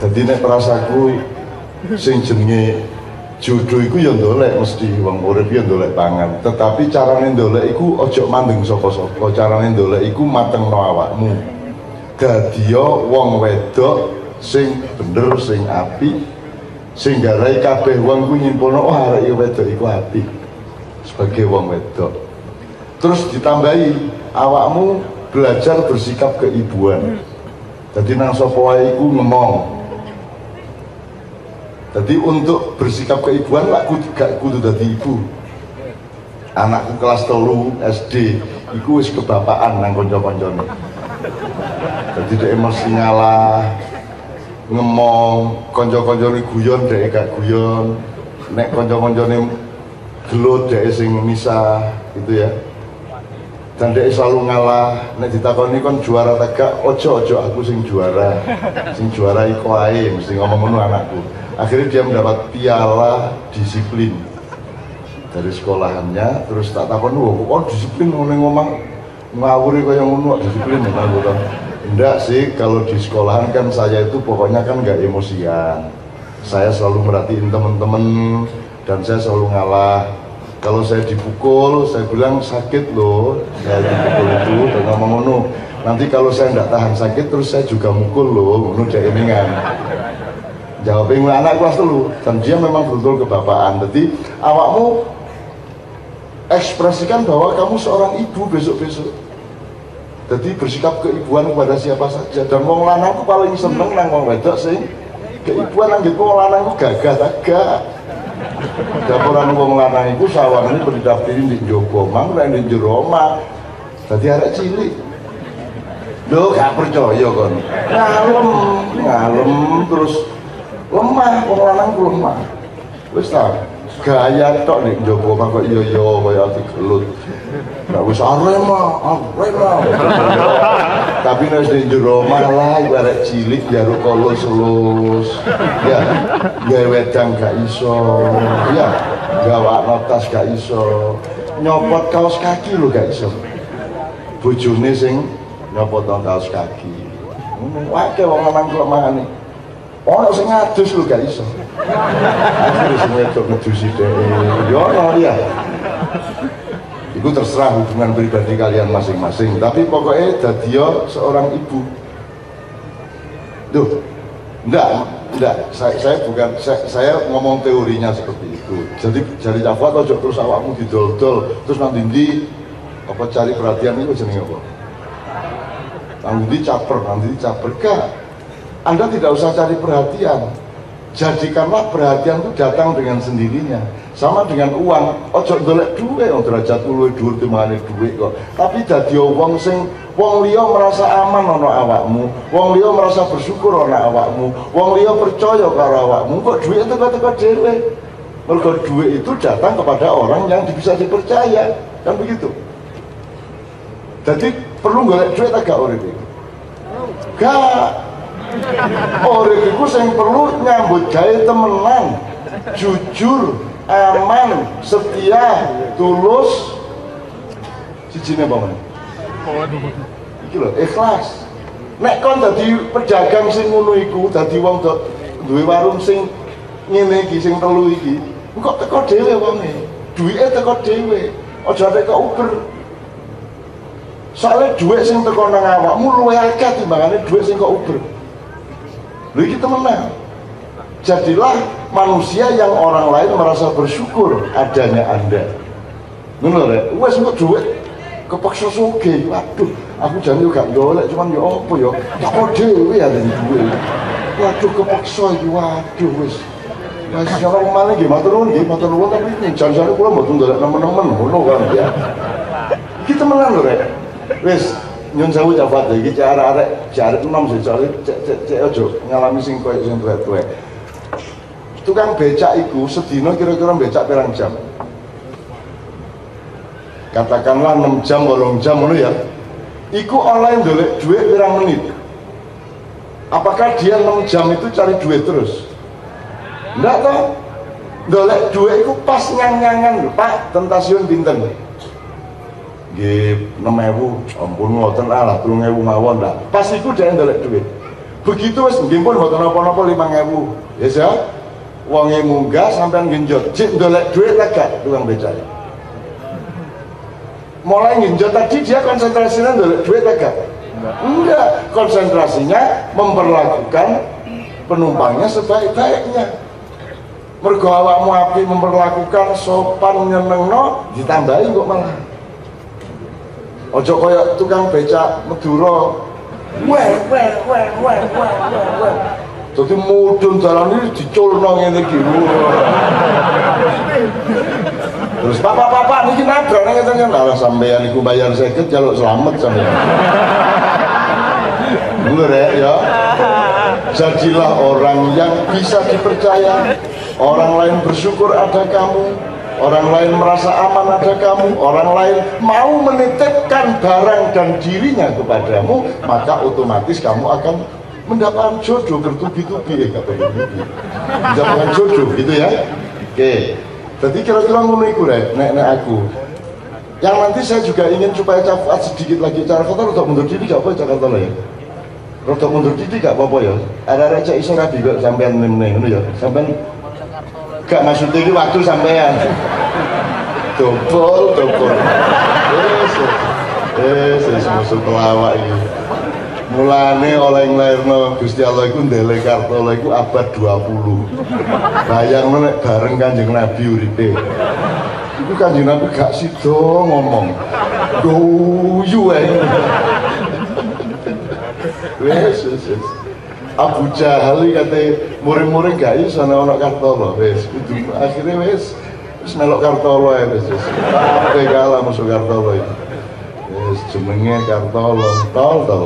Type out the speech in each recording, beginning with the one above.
Jadi nek perasaku sing jenenge jodoh iku ya ndolek mesti wong urip ya ndolek pangan. Tetapi carane ndolek iku ojo mandeng sapa-sapa. Carane ndolek iku matengno awakmu. Dadiya wong wedok sing bener sing apik sing garai kabeh wong ku nyimpulno oh arek iki wedok iku apik sebagai wong wedok. Terus ditambahi awakmu belajar bersikap keibuan. Jadi nang sapa iku ngomong, jadi untuk bersikap keibuan kudu gak kudu dadi ibu. Anakku kelas telu SD, iku wis kebapaan nang kanca-kancane. Jadi dia mesti ngalah, ngemong, kanca-kancane guyon dia gak guyon. Nek kanca-kancane gelut dia sing misah gitu ya. Dan dia selalu ngalah, nek ditakoni kon juara tegak, ojo ojo aku sing juara, sing juara iku ae, mesti ngomong ngono anakku. Akhirnya dia mendapat piala disiplin. Dari sekolahannya terus tak takon oh, oh disiplin ngomong ngomong? Ngawuri kaya ngono disiplin ya kan enggak sih kalau di sekolahan kan saya itu pokoknya kan nggak emosian. Saya selalu merhatiin teman-teman dan saya selalu ngalah kalau saya dipukul saya bilang sakit loh. Saya dipukul itu dan ngomong ngono. Nanti kalau saya nggak tahan sakit terus saya juga mukul loh. Ngono dia jawabin anak kelas dulu. Dan dia memang betul kebapaan jadi awakmu ekspresikan bahwa kamu seorang ibu besok-besok. Jadi bersikap keibuan kepada siapa saja. Dan wong lanang paling seneng nang wong wedok sih. Keibuan nang wong lanang aku dapuran wong lanang itu sawang ini berdaftarin di Joko mang dan di Jeroma jadi ada cilik. Loh gak percaya kon. Ngalem ngalem terus lemah wong lanang ku lemah. Wis ta gaya tok nek njobo kok iya iya kaya ati gelut Nah, wis arema, arema. Tapi nek di jero malah arek cilik jaruk kolus-lus. Ya, gawe wedang gak iso. Ya, gawa tas gak iso. Nyopot kaos kaki lho gak iso. Bojone sing nyopot kaos kaki. Wae wong lanang kelemahan iki. Ono sing ngadus lho gak iso. Akhire sing wedok ngedusi dhewe. Yo ono ya. Itu terserah hubungan pribadi kalian masing-masing. Tapi pokoknya dadiyo seorang ibu. Duh, enggak, enggak. Saya, saya bukan, saya, saya ngomong teorinya seperti itu. Jadi jadi Jafar ojo terus awakmu didol-dol, terus nanti di apa cari perhatian itu jenenge apa? Nanti caper, nanti caper gak anda tidak usah cari perhatian. Jadikanlah perhatian itu datang dengan sendirinya. Sama dengan uang, ojo dolek duwe wong derajat luwih dhuwur timane duwe kok. Tapi dadi wong sing wong liya merasa aman ana awakmu, wong liya merasa bersyukur ana awakmu, wong liya percaya karo awakmu, kok duit itu teko dhewe. Mergo duit itu datang kepada orang yang bisa dipercaya, kan begitu. Jadi perlu golek duit agak urip Gak Urip iku sing perlu nyambut gawe temenan, jujur, aman, setia, tulus. Sijine apa men? Iki lho, ikhlas. Nek kon dadi pedagang sing ngono iku, dadi wong duwe warung sing ngene iki sing telu iki, kok teko dhewe wonge. Duwike teko dhewe. Aja teko Uber. Soalnya duit sing teko nang awakmu luwih akeh timbangane duit sing kok Uber. Lu kita menang. Jadilah manusia yang orang lain merasa bersyukur adanya Anda. Benar ya? Wes kok duit kepaksa suge. Waduh, aku jangan juga golek cuman ya apa ya? Tak dhewe ya dari duit. Waduh kepaksa iki waduh wes. Nah, sekarang mana nuwun nggih matur nuwun tapi jangan-jangan kula mboten ndolek nemen-nemen ngono kan ya. Kita menang lho rek. Wes, nyun sewu Jafat iki cek arek-arek cek enom sih cek cek cek ojo ngalami sing koyo sing tuwek-tuwek. Tukang becak iku sedina kira-kira becak pirang jam? Katakanlah 6 jam, 8 jam ngono ya. Iku online dolek duit pirang menit. Apakah dia 6 jam itu cari duit terus? Enggak toh? Dolek duit iku pas nyang-nyangan, Pak, tentasiun pinten nggih 6000 ampun ngoten lah 3000 mawon lah. Pas iku dhek ndelek duit. Begitu wis nggih pun mboten napa-napa 5000 ya ya wonge munggah sampean genjot cek ndolek duit lega tukang becak. Mulai genjot tadi dia konsentrasinya ndolek duit lega enggak. Konsentrasinya memperlakukan penumpangnya sebaik-baiknya. Mergo awakmu api memperlakukan sopan nyenengno ditambahi kok malah ojo kaya tukang becak Madura weh weh weh weh weh weh weh jadi mudun jalan ini diculno ngene iki terus papa-papa niki nabrak ning ngeten kan lah sampean iku bayar 50 jaluk selamat sampean Bener ya, ya. Jadilah orang yang bisa dipercaya. Orang lain bersyukur ada kamu. Orang lain merasa aman ada kamu. Orang lain mau menitipkan barang dan dirinya kepadamu, maka otomatis kamu akan mendapatkan jodoh bertubi-tubi. Eh mendapatkan jodoh gitu ya. Oke. Jadi kira-kira ngono iku nek nek aku. Yang nanti saya juga ingin supaya cakup sedikit lagi. Cara kata untuk mundur diri gak apa Jakarta lah ya? Rada mundur diri gak apa-apa ya? Ada cek iso rabi kok sampean ngono ya? Sampean gak maksudnya ini waktu sampean. Dobol dobol. Yes yes yes musuh kelawak ini mulane oleh nglairno Gusti Allah iku ndele Kartolo iku abad 20 bayang nek bareng Kanjeng Nabi uripe. Iku Kanjeng Nabi gak sida ngomong. Guyu ae. Wes wes wes Abu Jahal kate muring-muring gak iso ana Kartolo. Wes kudu akhirnya wes wis melok Kartolo ya wes kabeh kalah musuh Kartolo itu wis jenenge Kartolo. Tol tol.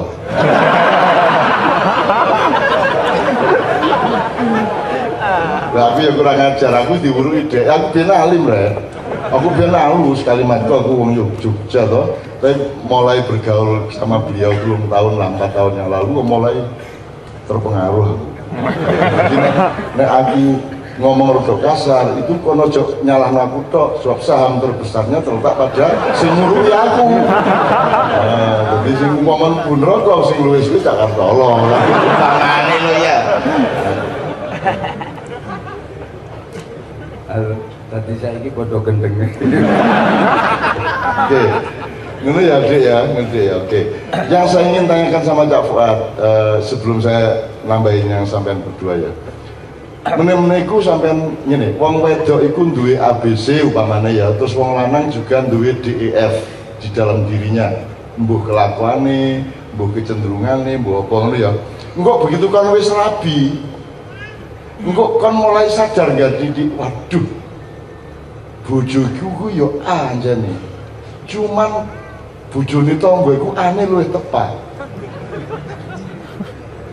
Tapi ya kurang ajar. Aku diwuru ide. Aku biar alim re aku biar halus kalimatku aku wong Jogja toh tapi mulai bergaul sama beliau belum tahun lah empat tahun yang lalu mulai terpengaruh. Jadi nek aku ngomong rada kasar itu kono jok nyalah aku tok sebab saham terbesarnya terletak pada sing ngurui aku. Nah, jadi sing ngomong pun rokok sing luwes kuwi tak tolong. Tangane lo ya. Tadi saya ini bodoh gendeng. Oke ini ya dek ya. Ngerti ya oke. Yang saya ingin tanyakan sama Cak Fuad uh, sebelum saya nambahin yang sampean berdua ya. Meneh iku sampean ngene wong wedok iku duwe ABC umpamane ya terus wong lanang juga duwe DEF di dalam dirinya. Mbuh kelakuane mbuh kecenderungane mbuh apa ngono ya. Engko begitu kan wis rabi. Engko kan mulai sadar gak didik waduh. Bojoku ku yo anjane cuman bojone tangga iku aneh luwih tepat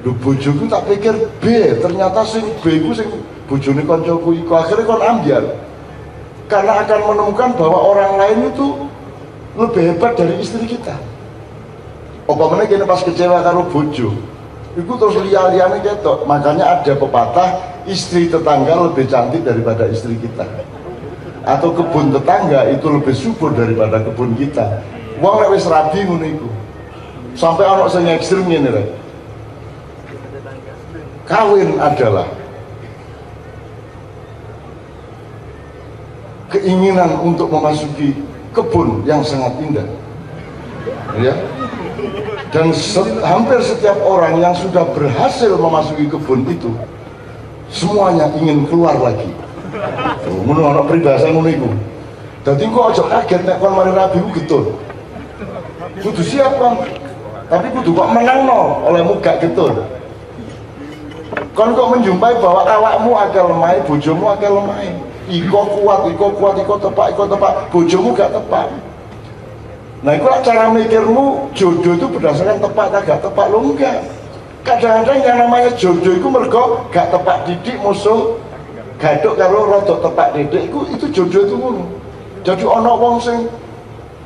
Lho bojoku tak pikir B, ternyata sing B ku sing bojone kancaku iku akhirnya kon ambiar. Karena akan menemukan bahwa orang lain itu lebih hebat dari istri kita. Apa mana kini pas kecewa karo bojo, itu terus liya-liyane ketok. Makanya ada pepatah istri tetangga lebih cantik daripada istri kita. Atau kebun tetangga itu lebih subur daripada kebun kita. Wong lek wis rabi ngono iku. Sampai anak sing ekstrem ngene rek kawin adalah keinginan untuk memasuki kebun yang sangat indah. Ya. Dan se hampir setiap orang yang sudah berhasil memasuki kebun itu semuanya ingin keluar lagi. Menurut anak peribahasa ngono iku. Dadi kok aja kaget nek kon mari rabi getun kudu siap kan tapi kudu kok menang no olehmu gak getun kon kok menjumpai bahwa awakmu agak lemah bojomu agak lemah. Iko kuat iko kuat iko tepak iko tepak. Bojomu gak tepak. Nah itu cara mikirmu jodoh itu berdasarkan tepat agak tepak. Lo enggak. Kadang-kadang yang namanya jodoh itu mergo gak tepak didik musuh. Gaduk kalau rodok tepak didik itu, itu jodoh itu jadi ono wong sing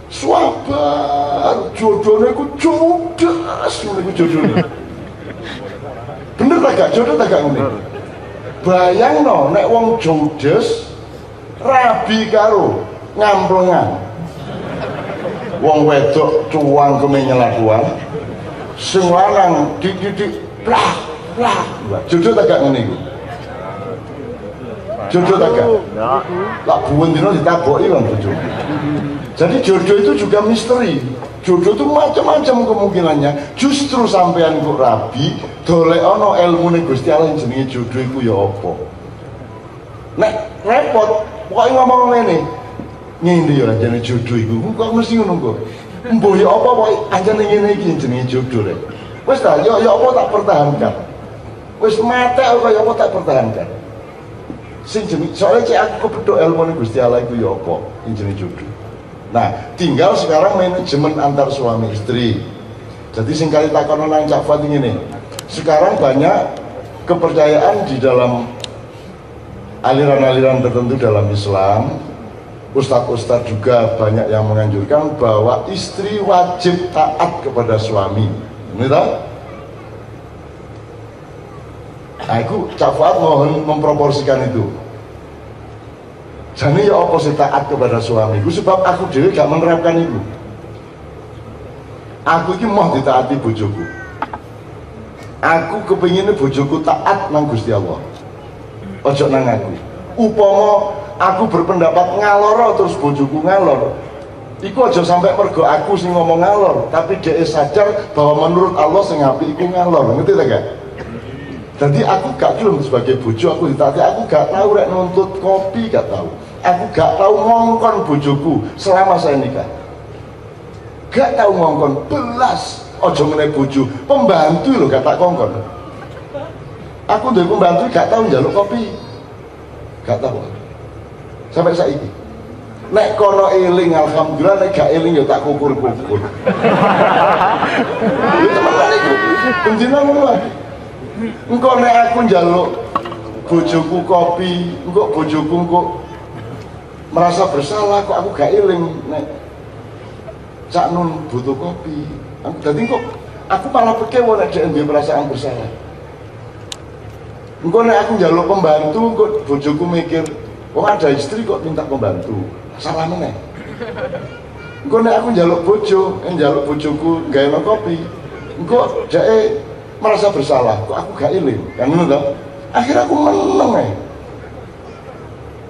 swabar jodohnya itu jodas itu jodohnya. Bener tak gak jodoh tak gak ngene bayang no nek wong jodes rabi karo ngamplengan wong wedok cuang keme nyelakuan sing lanang dididik plah lah. Jodoh tak gak ngene iku? Jodoh tak gak lah buwen dino ditaboki kan bojo jadi jodoh itu juga misteri. Jodoh itu macam-macam kemungkinannya. Justru sampean kok rabi dolek ono ilmu nih Gusti Allah yang jenenge jodoh itu ya apa? Nek repot pokoknya ngomong ngene. Ngene ya jenenge jodoh itu kok mesti ngono kok. Mbok ya apa pokoknya anjane ngene iki jenenge jodoh rek? Wis ta ya ya apa tak pertahankan? Wis mate kaya apa tak pertahankan? Sing soalnya cek aku kepethuk ilmu nih Gusti Allah itu ya apa yang jodoh Nah, tinggal sekarang manajemen antar suami istri. Jadi singkali takonan nang Cak Fat ini. Sekarang banyak kepercayaan di dalam aliran-aliran tertentu dalam Islam. Ustadz-ustadz juga banyak yang menganjurkan bahwa istri wajib taat kepada suami. Ini tahu? Nah, aku Cak Fuad mohon memproporsikan itu. Jadi ya apa sih taat kepada suamiku sebab aku dewi gak menerapkan itu. Aku ini mau ditaati bojoku. Aku kepinginnya bojoku taat nang Gusti Allah. Ojo nang aku. Upomo aku berpendapat ngalor terus bojoku ngalor. Iku aja sampai mergo aku sing ngomong ngalor, tapi dia sadar bahwa menurut Allah sing ngapi iku ngalor. Ngerti tak gak? Jadi aku gak gelem sebagai bojo aku ditaati, aku gak tahu rek nuntut kopi gak tahu. Aku gak tahu ngongkon bojoku selama saya nikah. Gak tahu ngongkon belas ojo meneh bojo, pembantu loh gak tak kongkon. Aku dari pembantu gak tahu jaluk kopi. Gak tahu. Sampai saiki. Nek kono eling alhamdulillah nek gak eling ya tak kukur-kukur. Ya teman iku. Bendina ngono engkau nek aku njaluk bojoku kopi engkau bojoku engkau merasa bersalah kok aku gak iling nek cak nun butuh kopi. Jadi kok aku malah pekewo nek dia perasaan bersalah. Engkau nek aku njaluk pembantu engkau bojoku mikir oh ada istri kok minta pembantu. Salah mana engkau nek aku njaluk bojo njaluk bojoku gak kopi engkau jae merasa bersalah kok aku gak iling. Yang ngono akhirnya aku meneng ya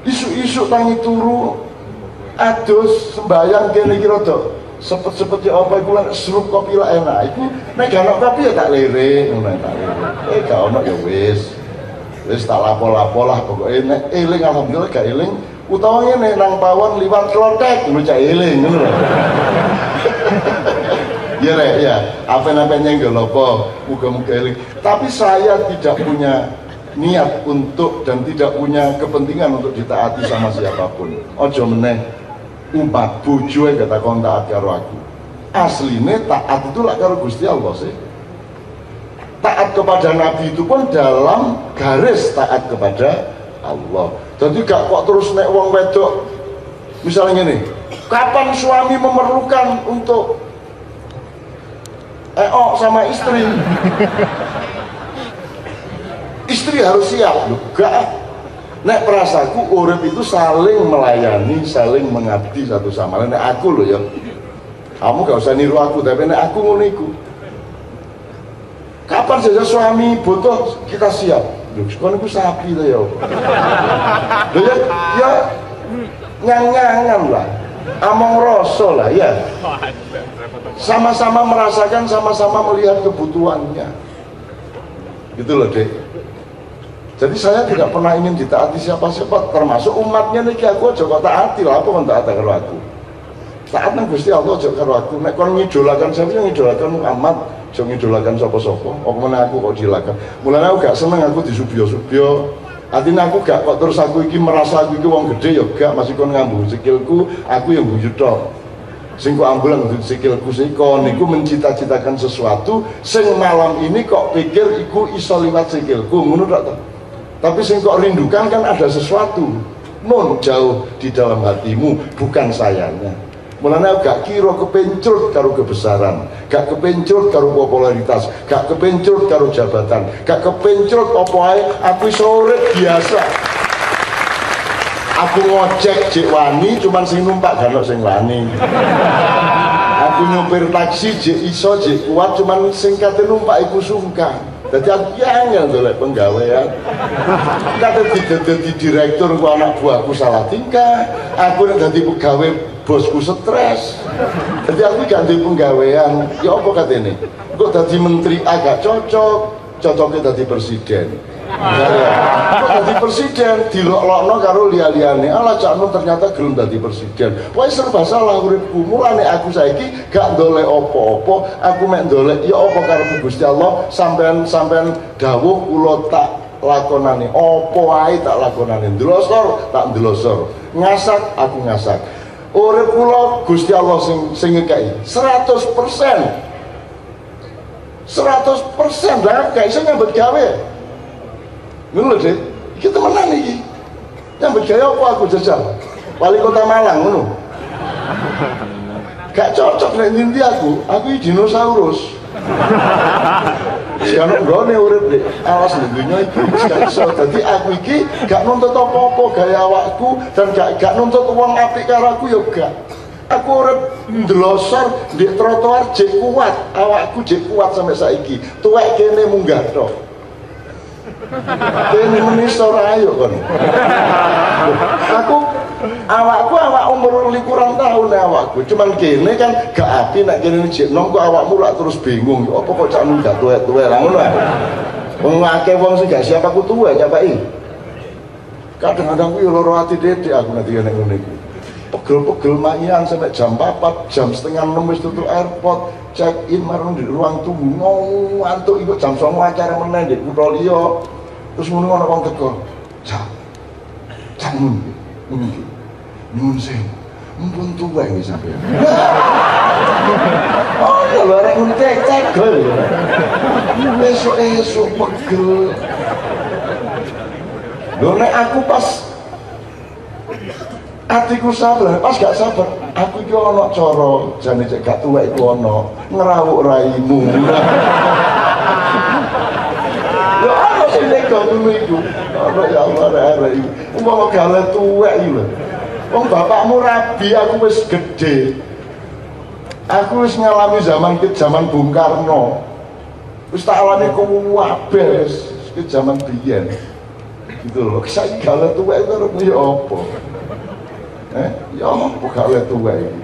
isu-isu tangi turu adus sembayang kene iki rada sepet-sepet ya apa iku lan serup kopi lah enak. Iku nek gak ono kopi ya tak lirik ngono tak lirik eh gak ono ya wis. Wis tak lapo-lapo lah pokoknya nek eling alhamdulillah gak eling. Utawa ngene nang pawon liwat klotek ngono cak eling ngono ya rek ya. Apa-apanya enggak lopo muka-muka eling. Tapi saya tidak punya niat untuk dan tidak punya kepentingan untuk ditaati sama siapa pun. Ojo meneh umat yang kata kon taat karo aku. Aslinya taat itu lah karo Gusti Allah sih. Taat kepada Nabi itu pun dalam garis taat kepada Allah. Jadi gak kok terus nek wong wedok misalnya nih kapan suami memerlukan untuk eh oh sama istri istri harus siap juga nek perasaku urip itu saling melayani saling mengabdi satu sama lain nek aku loh ya kamu gak usah niru aku tapi nek aku nguniku kapan saja suami butuh kita siap Loh, sekolah itu sapi lah ya. Ya, ya nyang-nyangan lah. Among rosol lah ya sama-sama merasakan, sama-sama melihat kebutuhannya. Gitu loh, Dek. Jadi saya tidak pernah ingin ditaati siapa-siapa, termasuk umatnya nih aku aja kok taati lah, apa kan taat karo aku. Taat nang Gusti Allah aja karo aku. Nek kon ngidolakan siapa yang ngidolakan Muhammad, aja ngidolakan sapa-sapa. Apa meneh aku kok dilakan. Mulane aku gak seneng aku disubyo-subyo. Artinya aku gak kok terus aku iki merasa aku iki wong gede ya gak masih kon ngambu sikilku, aku yang guyu tok sing kok ambulan untuk sikilku siko niku mencita-citakan sesuatu sing malam ini kok pikir iku iso liwat sikilku ngono tak tapi sing kok rindukan kan ada sesuatu. Non jauh di dalam hatimu bukan sayanya. Mulanya gak kira kepencur karo kebesaran, gak kepencur karo popularitas, gak kepencur karo jabatan, gak kepencur apa ae aku sore biasa. Aku ngojek cek wani cuman sing numpak gak sing wani. Aku nyopir taksi cek iso cek kuat cuman sing kate numpak iku sungkan Jadi aku yang dolek penggawean. Kata di direktur ku anak buahku salah tingkah, aku nek dadi pegawai bosku stres. Jadi aku ganti penggawean. Ya apa katene? Kok dadi menteri agak cocok, cocoknya dadi presiden. Kok dadi presiden dilok-lokno karo liya-liyane. Alah Cak Nun ternyata gelem dadi presiden. Wis serba salah uripku. Mulane aku saiki gak ndolek apa-apa, aku mek ndolek ya apa karo Gusti Allah sampean sampean dawuh kula tak lakonane. Apa wae tak lakonane. Ndlosor tak ndlosor. Ngasak aku ngasak. Urip kula Gusti Allah sing sing ngekeki 100%. 100% lah gak iso nyambut gawe. Ngono lho Dik. Iki temenan iki. Nyambut gaya apa aku jajal? Wali kota Malang ngono. Gak cocok nek nyinti aku. Aku iki dinosaurus. Si anak gone urip dek alas dunia iki gak iso. Dadi aku iki gak nuntut apa-apa gaya awakku dan gak gak nuntut uang apik karo aku ya gak aku urip ndlosor di trotoar jek kuat awakku jek kuat sampai saiki tuwek kene munggah tok Kene menisor ayo kon. Aku awakku awak umur likuran tahun awakku. Cuman kene kan gak api nak kene jek nom kok awakmu lak terus bingung. Apa kok cak gak tuwek-tuwek lah ngono. Wong akeh wong sing gak siap aku tuwek capeki. Kadang-kadang ku yo loro ati dedek aku nanti kene ngene iki. Pegel-pegel mayan sampai jam 4, jam setengah 6 wis tutup airport. Check in marang di ruang tunggu. Ngantuk ikut jam 9 acara meneh di kutha liya. Terus ngono ana wong teko cak cak nun nun nun sing. Mumpun tuwa iki sampeyan. Oh ya lho arek nguntek cegel esuk-esuk pegel. Lho aku pas atiku sabar pas gak sabar aku iki ana cara jane cek gak tuwek iku ana ngrawuk raimu sing nego ngono iku. Ono ya Allah arek iku. Umpama gale tuwek iki. Wong bapakmu rabi aku wis gede. Aku wis ngalami zaman ke zaman Bung Karno. Wis tak alami wis ke zaman biyen. Gitu loh. Saiki gale tuwek karo ya apa? Eh, ya apa gale tuwek iki?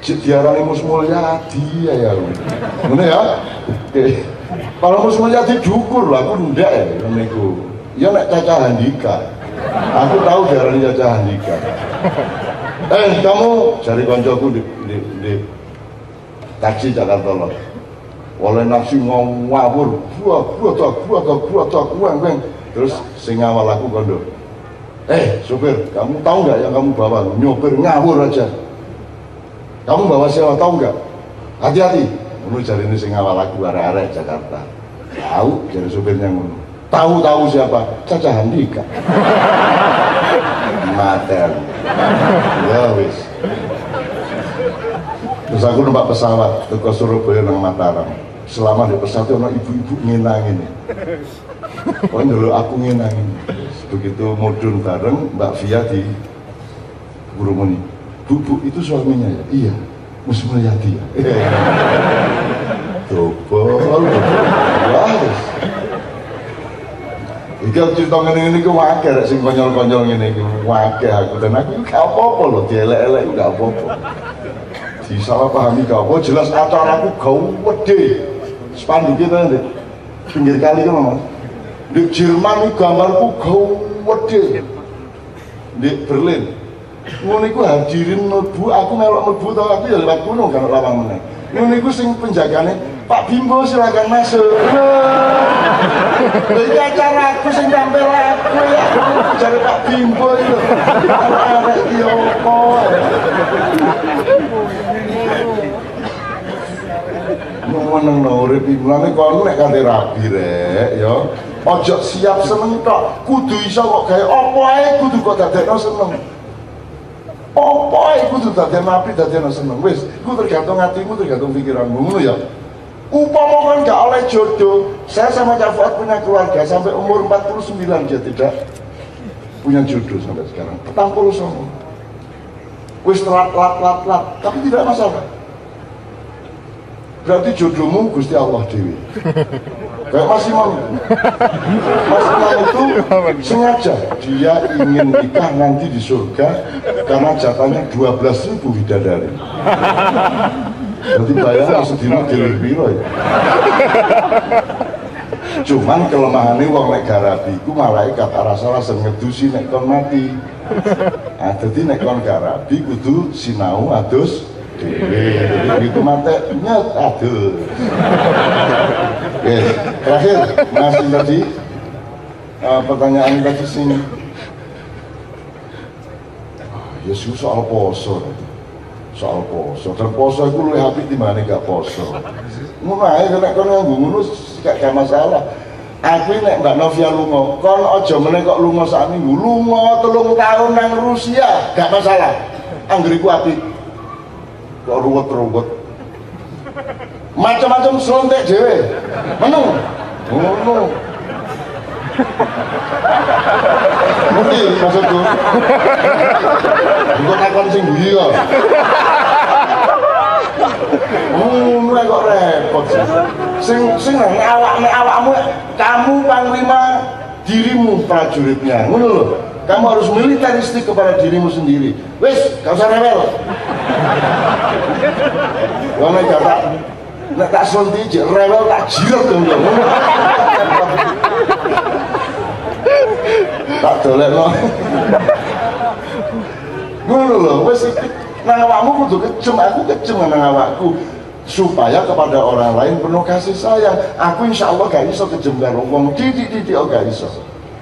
Cik diarani Mus Mulyadi ya ya. Ngene ya. Kalau Mus Mulyadi dukur lah, aku ndak ya niku. Ya nek Caca Handika. Aku tahu diarani Caca Handika. Eh, kamu cari koncoku di, di, di taksi Jakarta loh. Oleh nafsi ngawur, buah, buah, buah, tak, buah, tak, buah, buah. Terus sing awal aku kondo. Eh, supir, kamu tahu nggak yang kamu bawa? Nyopir ngawur aja. Kamu bawa siapa tahu nggak? Hati-hati. Ngono cari ini sing awal aku arek-arek Jakarta. Tahu jadi supirnya ngono. Tahu tahu siapa? Caca Handika. Mater ya wis. Terus aku numpak pesawat ke Surabaya nang Mataram. Selama di pesawat ono ibu-ibu ngenangin oh dulu aku ngenangin begitu mudun bareng Mbak Via di Burunguni Bubuk itu suaminya ya? Iya. Mus Mulyadi ya? Dobol. Wah. Iki cerita ngene iki ku wakil sing konyol-konyol ngene iki wakil aku dan aku gak apa-apa lho dielek-elek gak apa-apa. Disalah pahami gak apa jelas acaraku gede. Spanduk kita nanti pinggir kali kan Mas. Di Jerman gambarku gede. Di Berlin. Ngono iku hadirin mlebu aku melok mlebu tau aku ya lewat gunung kan lawang meneh. Ngono iku sing penjagane Pak Bimbo silakan masuk. Iki acara aku sing tampil aku ya. Jare Pak Bimbo itu arek iki opo meneng no urip iki mulane kono nek kanthi rabi rek ya ojo siap seneng tok kudu iso kok gawe. Apa ae kudu kok dadekno seneng? Apa iku tuh dadi nabi dadi seneng? Wis iku tergantung hatimu tergantung pikiranmu. Ngono ya? Upama kan gak oleh jodoh. Saya sama Cak Fuad punya keluarga sampai umur 49 dia tidak? Punya jodoh sampai sekarang. Petang puluh sama wis telat lat lat lat tapi tidak masalah berarti jodohmu Gusti Allah Dewi. Kayak Mas Imam. Mas Imam itu sengaja dia ingin nikah nanti di surga karena jatahnya 12 ribu bidadari. Jadi bayang sedina gilir piro ya? Cuman kelemahannya wong nek garabi ku malaikat rasa-rasa ngedusi nek kon mati. Nah jadi nek kon garabi kudu sinau adus jadi begitu mati nyet adus oke terakhir masih tadi uh, pertanyaan tadi sini ya sih soal poso. Soal poso. Dan poso itu lebih habis di mana gak poso. Ngono ae nek kono nganggo ngono gak gak masalah. Aku nek Mbak Novia lunga kon aja meneh kok lunga sak minggu. Lunga telung tahun nang Rusia gak masalah. Anggeriku api kok ruwet-ruwet macam-macam selontek dhewe ngono ngono Ngerti maksudku? Engko takon sing guyu kok. Ngono ae kok repot. Sing sing nang awak nek awakmu kamu panglima dirimu prajuritnya. Ngono lho. Kamu harus militeristik kepada dirimu sendiri. Wis, gak usah rewel. Wong gak tak nek tak sonti jek rewel tak jiret dong. Ngono. tak dolekno. Ngono lho, wis nang awakmu kudu kejem, aku kejem nang awakku supaya kepada orang lain penuh kasih sayang. Aku insya Allah gak iso kejem karo wong titik-titik oh gak iso.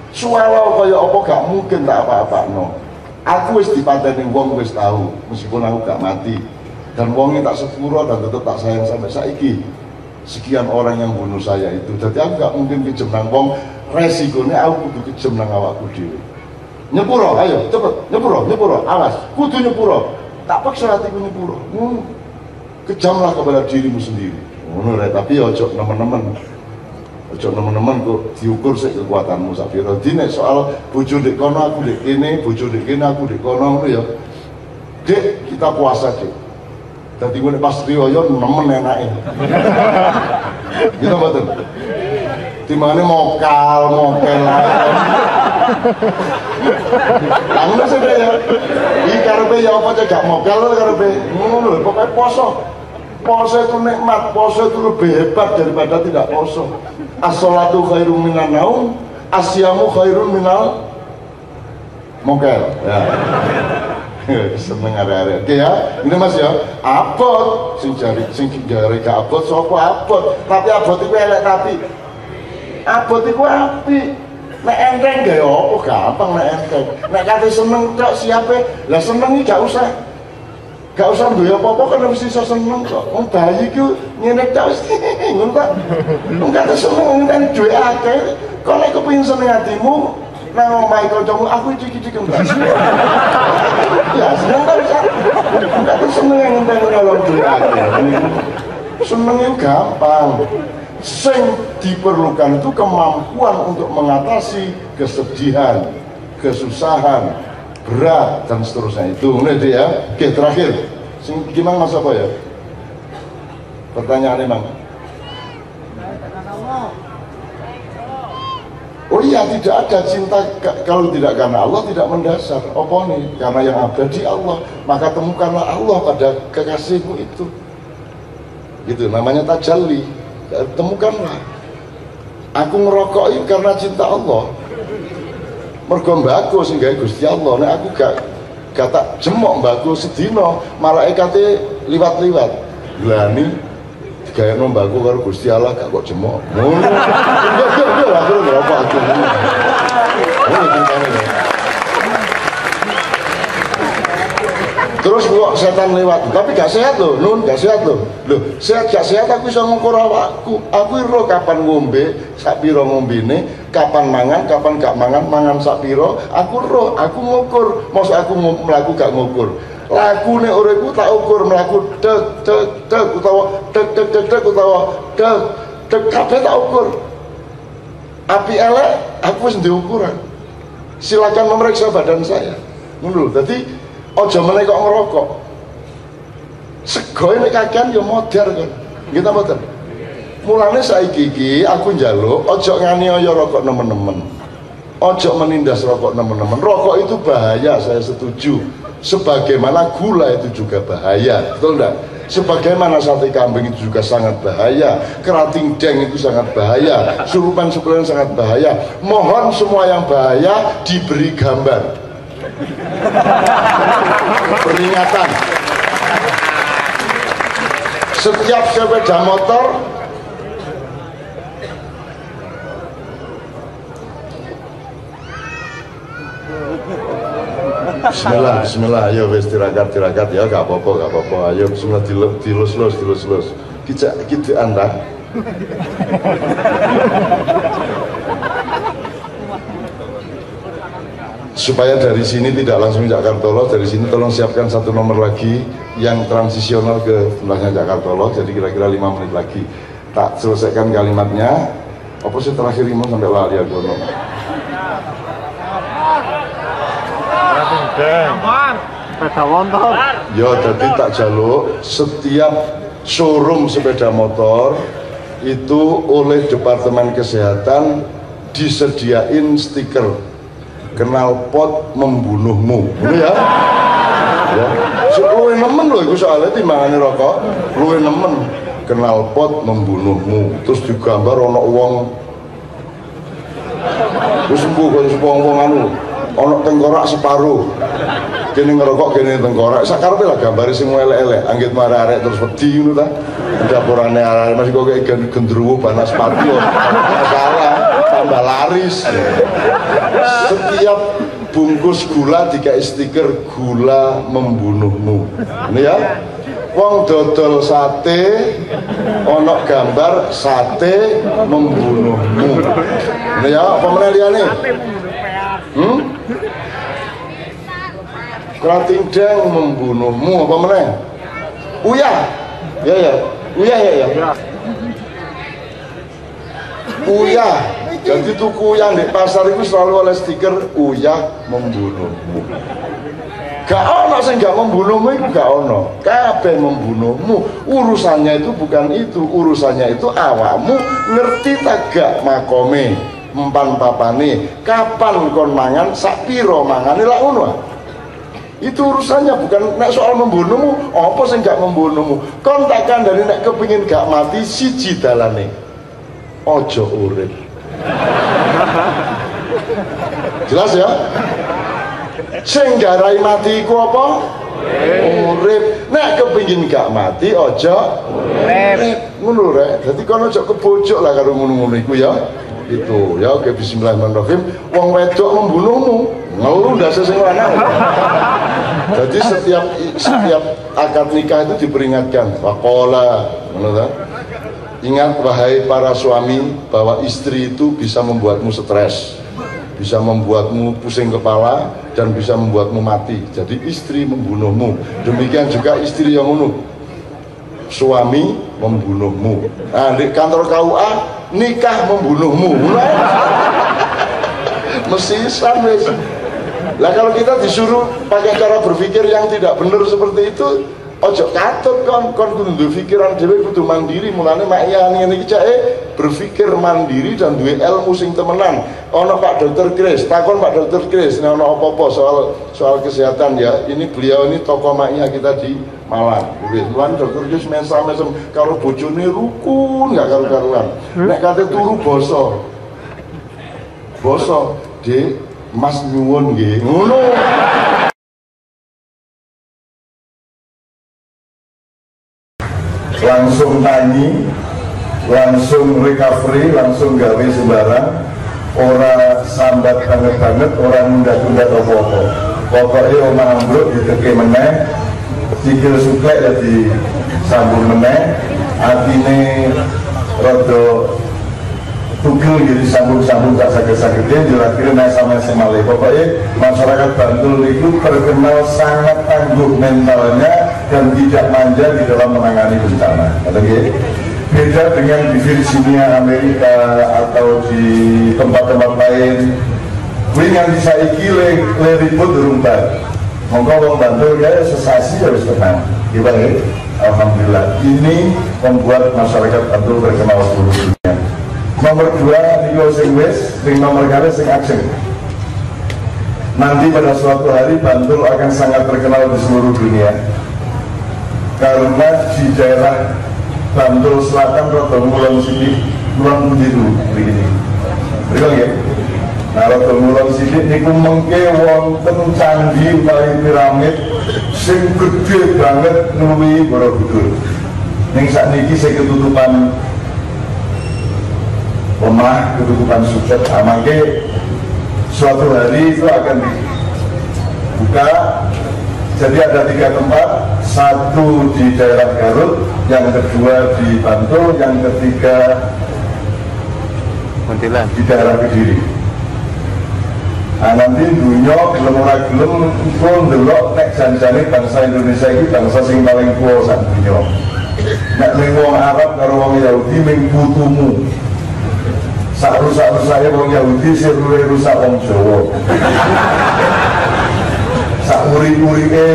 Suwalau kaya apa gak mungkin tak apa-apa no. Aku wis dipateni wong wis tahu, meskipun aku gak mati. Dan wongnya tak sepuro dan tetap tak sayang sampai saiki. Sekian orang yang bunuh saya itu. Jadi aku gak mungkin kejem nang wong resikonya aku kudu kejem nang awakku dhewe. Nyepuro, ayo cepet, nyepuro, nyepuro, awas, kudu nyepuro. Tak paksa hatiku nyepuro. Hmm. Kejamlah kepada dirimu sendiri. Ngono tapi ojo nemen-nemen. Ojo nemen-nemen kok diukur sik kekuatanmu sak. Dine soal bojo ndek kono aku ndek kene, bojo ndek kene aku ndek kono ngono ya. Dek, kita puasa, Dek. Dadi gue pas riyo nemen enake. Gitu mboten. Timane mokal, mokel ngono sih ya. Iki karepe ya apa cek gak mokal karepe. Ngono lho, pokoknya poso. Poso itu nikmat, poso itu lebih hebat daripada tidak poso. As-salatu khairun minan naum, asyamu khairun minal mokel. Ya. seneng arek-arek. Oke ya, ini Mas ya. Abot sing jari sing jari gak abot sapa abot. Tapi abot iku elek tapi abot iku api. Nek enteng gaya apa gampang nek enteng. Nek kate seneng tok siape? Lah seneng iki gak usah gak usah duwe apa-apa kan mesti iso seneng kok. Wong bayi ku ngene tok mesti ngono ta. Wong kate seneng kan duwe akeh. Kok nek kepengin seneng atimu nang omahe kancamu aku iki-iki kembali. ya seneng kan bisa. Kate seneng yang enteng nolong duwe akeh. Itu gampang sing diperlukan itu kemampuan untuk mengatasi kesedihan, kesusahan, berat dan seterusnya itu. Ini dia. Oke terakhir, gimana mas apa ya? Pertanyaan emang. Oh iya tidak ada cinta kalau tidak karena Allah tidak mendasar. Apa nih? Karena yang abadi Allah. Maka temukanlah Allah pada kekasihmu itu. Gitu namanya tajalli temukanlah aku ngerokok karena cinta Allah mergo mbako sing gawe Gusti Allah nek aku gak gak tak jemok mbako sedina malaikate liwat-liwat. Glani digawe mbako karo Gusti Allah gak kok jemok. Ngono. Aku terus kok setan lewat? Tapi gak sehat loh nun gak sehat loh loh sehat gak sehat aku bisa ngukur awakku. Aku iro kapan ngombe sak ngombe ini kapan mangan kapan gak mangan mangan sak piro aku roh aku ngukur. Maksud aku melaku gak ngukur. Laku nih uripku tak ukur melaku dek dek dek utawa dek dek dek dek utawa dek dek kabeh tak ukur. Api elek aku sendiri ukuran. Silakan memeriksa badan saya. Menurut jadi ojo meneh kok ngerokok. Sego ini kakean ya modern kan. Kita boten. Mulane saiki iki aku njaluk ojo rokok nemen-nemen. Ojo menindas rokok nemen-nemen. Rokok itu bahaya, saya setuju. Sebagaimana gula itu juga bahaya, betul enggak? Sebagaimana sate kambing itu juga sangat bahaya, kerating deng itu sangat bahaya, surupan surupan sangat bahaya. Mohon semua yang bahaya diberi gambar. Peringatan. Setiap sepeda motor Bismillah, bismillah, ayo wis tirakat, tirakat ya, gak apa-apa, gak apa-apa. Ayo bismillah dilus, dilus, dilus, dilus, dilus. Kita, kita anda. Supaya dari sini tidak langsung Jakarta Loh, dari sini tolong siapkan satu nomor lagi yang transisional ke belakangnya Jakarta Loh, jadi kira-kira lima menit lagi. Tak selesaikan kalimatnya, apa sih terakhir lima sampai lali Sepeda motor. Ya jadi tak jaluk setiap showroom sepeda motor itu oleh Departemen Kesehatan disediain stiker kenal pot membunuhmu. Ini ya. Ya. Luwe nemen loh itu soalnya timbangannya rokok. Luwe nemen kenal pot membunuhmu. Terus digambar ono uang Terus sembuh kalau wong-wong anu ono tengkorak separuh. Kini ngerokok kini tengkorak. Sakarepe lah gambare sing elek-elek. Anggit marah arek terus wedi ngono ta. Dapurane arek masih kok kayak gendruwo panas sepatu. Masalah tambah laris. Setiap bungkus gula dikai stiker gula membunuhmu. Ini ya. Wong dodol sate ono gambar sate membunuhmu. Ini ya apa liyane? Hmm? Kerating deng membunuhmu apa meneh? Uyah. Ya ya. Uyah ya ya. Uyah. Jadi tuku uyah di pasar itu selalu oleh stiker uyah membunuhmu. Gak ono sing gak membunuhmu itu gak ono. Kabeh membunuhmu. Urusannya itu bukan itu. Urusannya itu awakmu ngerti tak gak makome empan papane kapan kon mangan sak piro mangane lak ngono ah. Itu urusannya bukan nek soal membunuhmu. Apa sih gak membunuhmu? Kon takkan dari nek kepingin gak mati siji dalane. Ojo urip. Jelas ya? Sing garai mati iku apa? Urip. Nek kepingin gak mati ojo urip. Ngono rek. Dadi kono ojo kebojok lah karo ngono-ngono iku ya. Itu ya oke bismillahirrahmanirrahim. Wong wedok membunuhmu ndase sing lanang? Jadi setiap setiap akad nikah itu diperingatkan. Ngono ingat wahai para suami bahwa istri itu bisa membuatmu stres bisa membuatmu pusing kepala dan bisa membuatmu mati. Jadi istri membunuhmu. Demikian juga istri yang bunuh suami membunuhmu. Nah di kantor KUA nikah membunuhmu. Mesisan wis lah kalau kita disuruh pakai cara berpikir yang tidak benar seperti itu ojo katut kon. Kon kudu pikiran dhewe kudu mandiri. Mulane mak yani ini iki eh berpikir mandiri dan duwe ilmu sing temenan. Ana Pak Dokter Kris takon Pak Dokter Kris nek ana apa-apa soal soal kesehatan ya. Ini beliau ini tokoh maknya kita di Malang. Wis mulane Dokter Kris mesam-mesam karo bojone rukun gak karo-karuan nek kate turu basa. Basa Dik Mas nyuwun nggih. Ngono. Langsung tani langsung recovery langsung gawe sembarang. Ora sambat banget banget orang nunda-nunda apa-apa. Pokoknya omah ambruk diteke meneh sikil suka ya disambung meneh. Artinya rodo tugel jadi sambung-sambung tak sakit-sakitnya kira-kira naik sama semale pokoknya masyarakat Bantul itu terkenal sangat tangguh mentalnya dan tidak manja di dalam menangani bencana. Gitu. beda dengan di Virginia Amerika atau di tempat-tempat lain. Dengan disaiki le, le ribut rumbat mongko wong Bantul ya sesasi harus tenang. Kita ya, Alhamdulillah. Ini membuat masyarakat Bantul terkenal seluruh dunia. Nomor dua Niko sing wis, sing nomor kali sing ajeng. Nanti pada suatu hari Bantul akan sangat terkenal di seluruh dunia karena di daerah Bantul Selatan Rodo Mulon sini Mulon Budiru begini. Betul ya? Nah, Rodo Mulon sini niku mengke wonten candi utawi piramid sing gede banget nuwi Borobudur. Ning sakniki saya ketutupan lemah, ketutupan sukses. Nah, suatu hari itu akan dibuka. Jadi ada tiga tempat. Satu di daerah Garut yang kedua di Bantul yang ketiga Muntilan. di daerah Kediri. Nah nanti dunia belum ora gelem iku ndelok nek janjane bangsa Indonesia ini bangsa sing paling kuat sak dunia nek ning wong Arab karo wong Yahudi ming putumu sak rusak-rusake wong Yahudi sing rusak wong Jawa. Sak uri-urike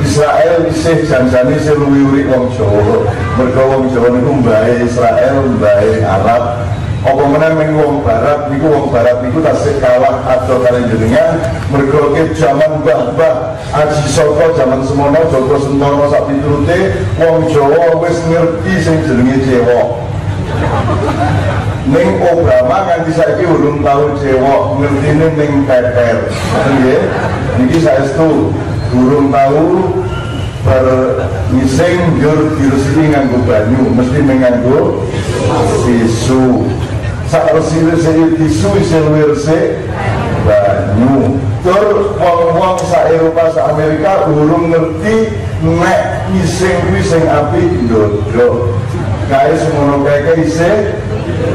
Israel isih janjane sing luwi-uri wong Jawa. Mergo wong Jawa niku mbae Israel mbae Arab. Apa meneh ming wong barat niku wong barat niku tasih kalah ado kalian jenengan. Mergo ke zaman mbah-mbah Aji Soko zaman semono Joko Sentono sak piturute wong Jawa wis ngerti sing jenenge Ning Obama nganti saiki urung tau cewek ngertine ning teter. Nggih. Niki saestu urung tau ber ngising njur diresiki nganggo banyu, mesti menganggo tisu. Sak resile sing tisu isih luwih resik banyu. Tur wong-wong sak Eropa sak Amerika urung ngerti nek ngising kuwi sing apik ndodok. Kae semono kae isih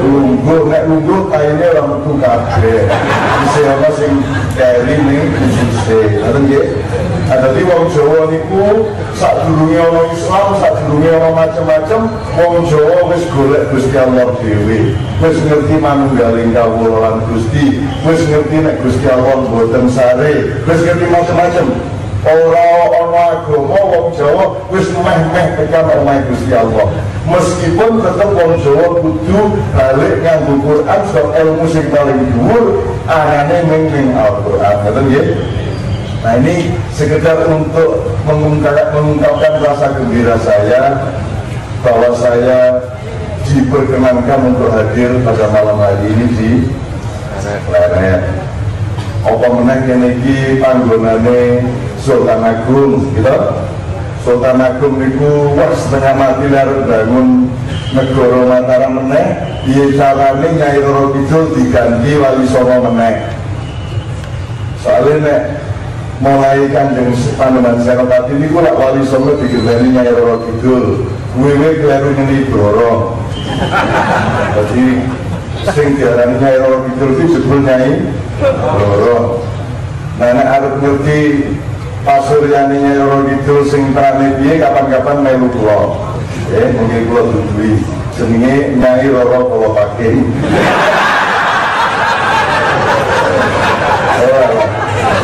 lungguh nek lungguh kaine ora metu kabeh isih ana sing keri ning khususé ngoten nggih Dadi wong Jawa niku sadurunge ana Islam, sadurunge ana macam-macam, wong Jawa wis golek Gusti Allah dhewe. Wis ngerti manunggaling kawula lan Gusti, wis ngerti nek Gusti Allah mboten sare, wis ngerti macam-macam. Ora agama wong Jawa wis meh-meh tekan omahe Gusti Allah. Meskipun tetap wong Jawa kudu balik nganggo Quran sebab ilmu sing paling dhuwur arane ning ning Al-Qur'an. Ngoten nggih? Nah ini sekedar untuk mengungkap, mengungkapkan rasa gembira saya bahwa saya diperkenankan untuk hadir pada malam hari ini di Leret. Apa meneh kene iki panggonane Sultan Agung, gitu. Sultan Agung niku wah setengah mati larut bangun negara Mataram meneh, piye carane Nyai Roro Kidul diganti Wali Songo meneh. Soalnya nek mulai kanjeng Panembahan Senopati ini lak wali songo digendani Nyai Roro Kidul. Wewe keliru nyeni Broro jadi sing diarani Nyai Roro Kidul itu jebul Nyai Broro nah nek arep ngerti pasuryane Nyai Roro Kidul sing terane piye kapan-kapan melu kula eh mungkin kula duduhi jenenge Nyai Roro Kula Paking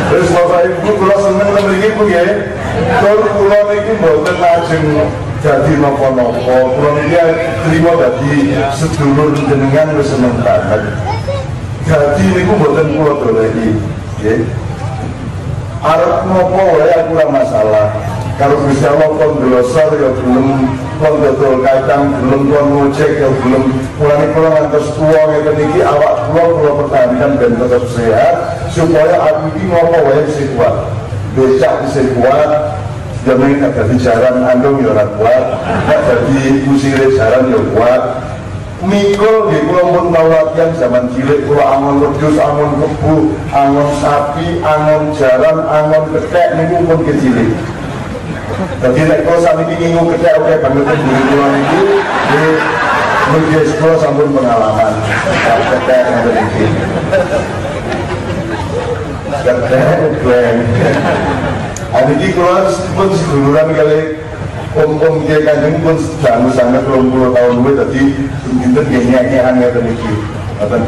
Terus bapak ibu kula seneng nang mriki Bu nggih. Tur kula niki mboten lajeng dadi napa-napa. Kula niki trima dadi sedulur jenengan wis seneng banget. Dadi niku mboten kula doleki. Nggih. Arep napa wae aku ora masalah. Kalau Gusti Allah kon ya belum kon dodol kacang belum kon ngojek ya belum mulai kula ngantos tuwa ngeten iki awak kula kula pertahankan dan tetap sehat supaya aku ini ngopo wae sing kuat becak sing kuat Jamin nek dadi jaran andung ya ora kuat, nek dadi kusire jaran ya kuat. Mikul kula pun tau latihan zaman cilik kula angon wedhus, angon kebu, angon sapi, angon jaran, angon kethek niku pun kecilik. Jadi nek kula sakniki ngingu kethek oke banget buri kula niki nggih Mungkin kula sampun pengalaman. Kethek ngoten iki. Kethek bleng. Ada di keluar pun seduluran kali om-om dia kanjeng pun jangan sangat belum puluh tahun dulu tadi kita nyanyian ngeten iki. Ngoten.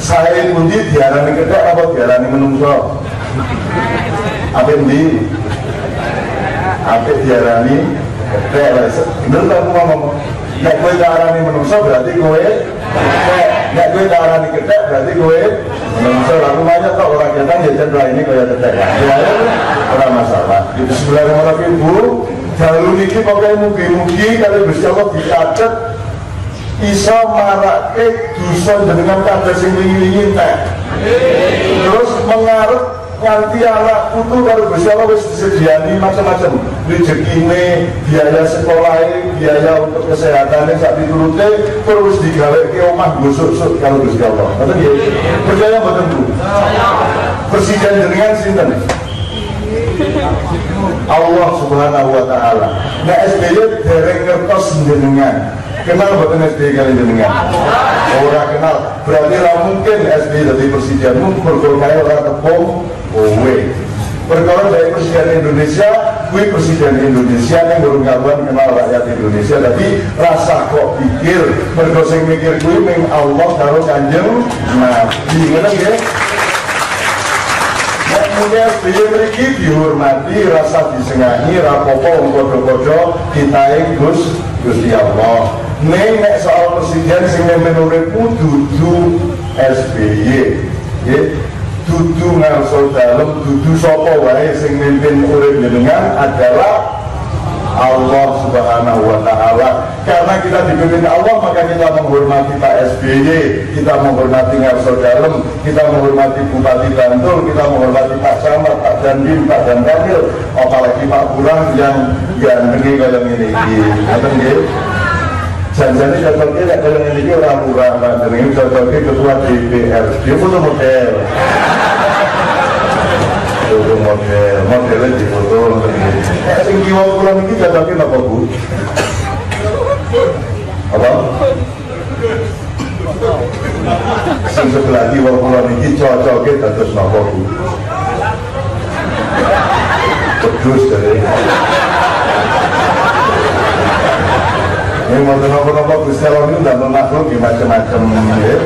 Saya pun di diarani kethek apa? Diarani menungso? Apa di? apik diarani gede lah bener tak aku ngomong? Nek kowe diarani menungso berarti gede nek kowe diarani gede berarti kowe menungso. Lah rumahnya kok orang kita ya cendera ini kaya gede ya ya orang masalah. Di bismillahirrahmanirrahim bu jalur niki pokoknya mugi-mugi kalau Gusti Allah dicatet iso marake dosa jenengan kabeh sing wingi-wingi entek. Terus mengarep nganti anak putu kalau Gusti Allah wis disediani macam-macam. Rezekine biaya sekolah biaya untuk kesehatan sak diturute terus digawe ke omah gusuk-suk kalau Gusti Allah. Betul ya percaya betul Bu? Presiden jenengan sinten Allah subhanahu wa ta'ala. Nah SBY dereng ngertos jenengan. Kenal buatan SBY kali jenengan? Orang kenal. Berarti lah mungkin SBY jadi presiden. Mungkin bergolkaya orang tepung. Kowe. Perkara dari presiden Indonesia gue presiden Indonesia yang belum kawan kenal rakyat Indonesia. Tapi rasa kok pikir mergo mikir gue meng Allah karo kanjeng Nabi. Ngono ya Punya SBY meriki dihormati, rasa disengahi, rapopo, kodo-kodo, kita Gus Gusti Allah. Nih nek soal presiden sing menurutmu dudu SBY. Ya, dudu ngarso dalem dudu sapa wae sing mimpin urip jenengan adalah Allah subhanahu wa ta'ala. Karena kita dipimpin Allah maka kita menghormati Pak SBY kita menghormati Ngarso Dalem kita menghormati Bupati Bantul kita menghormati Pak Camat, Pak Dandim, Pak Dan Kamil apalagi Pak Kurang yang gandeng kayak ini. Ngaten nggih janjane cocoknya nek kalau ini orang murah Pak jenenge cocoknya ketua DPR dia foto model. Foto model. Modelnya di foto eh sing kiwa kula niki cocoknya apa Bu apa sing sebelah kiwa kula niki cocoknya dados napa Bu Pedus dari Ini mau nopo-nopo Gusti Allah ini udah makhluk di macam-macam ya.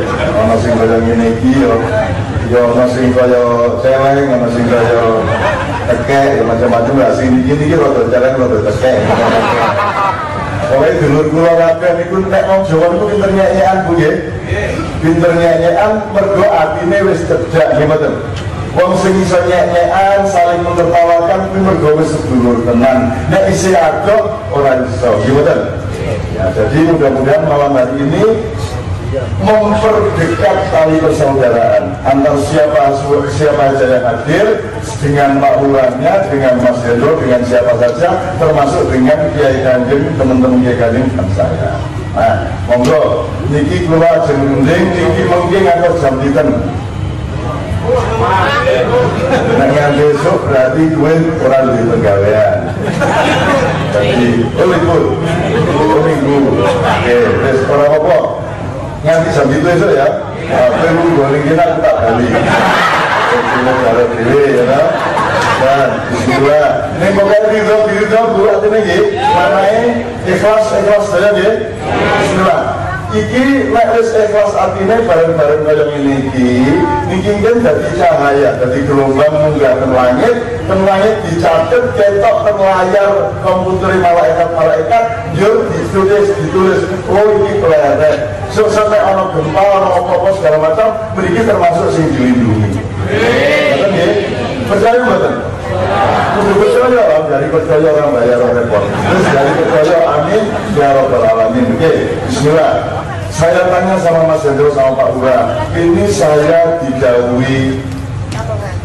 Ono sing kaya ngene iki yo. Yo ono sing kaya celeng, ono sing kaya tekek, ya macam-macam lah sing iki iki rada celeng rada tekek. Pokoknya dulur kula kabeh niku nek wong Jawa niku pinter nyanyian Bu nggih. Pinter nyanyian mergo atine wis cedhak nggih. Wong sing iso nyek-nyekan saling menertawakan kuwi mergo wis sedulur tenan. Nek isih adok ora iso. Ya, jadi mudah-mudahan malam hari ini memperdekat tali persaudaraan antar siapa siapa saja yang hadir dengan Pak Lurahnya, dengan Mas Hendro, dengan siapa saja, termasuk dengan Kiai Kanjeng, teman-teman Kiai Kanjeng dan saya. Nah, monggo, niki keluar jending, niki mungkin atau jam titen. Dengan besok berarti gue orang di pegawaian. Jadi, oh libur, oh minggu. Oke, terus orang apa? Nganti jam itu esok ya. Apa lu goreng kita tak balik. Kita cara diri ya kan? Dan Bismillah. Ini pokoknya di dong, di dong, bu artinya gini. Mana ikhlas, ikhlas saja dia. Bismillah iki nek wis ikhlas atine bareng-bareng kaya ngene iki niki kan dadi cahaya dadi gelombang munggah ke langit ke langit dicatet ketok ke layar komputer malaikat-malaikat yo ditulis ditulis oh iki kelihatan so sampai ono gempa ono apa-apa segala macam mriki termasuk sing dilindungi. Percaya mboten percaya orang dari percaya orang bayar orang repot. Terus percaya amin ya robbal alamin. Oke, Bismillah. Saya tanya sama Mas Hendro sama Pak Ura, ini saya didahului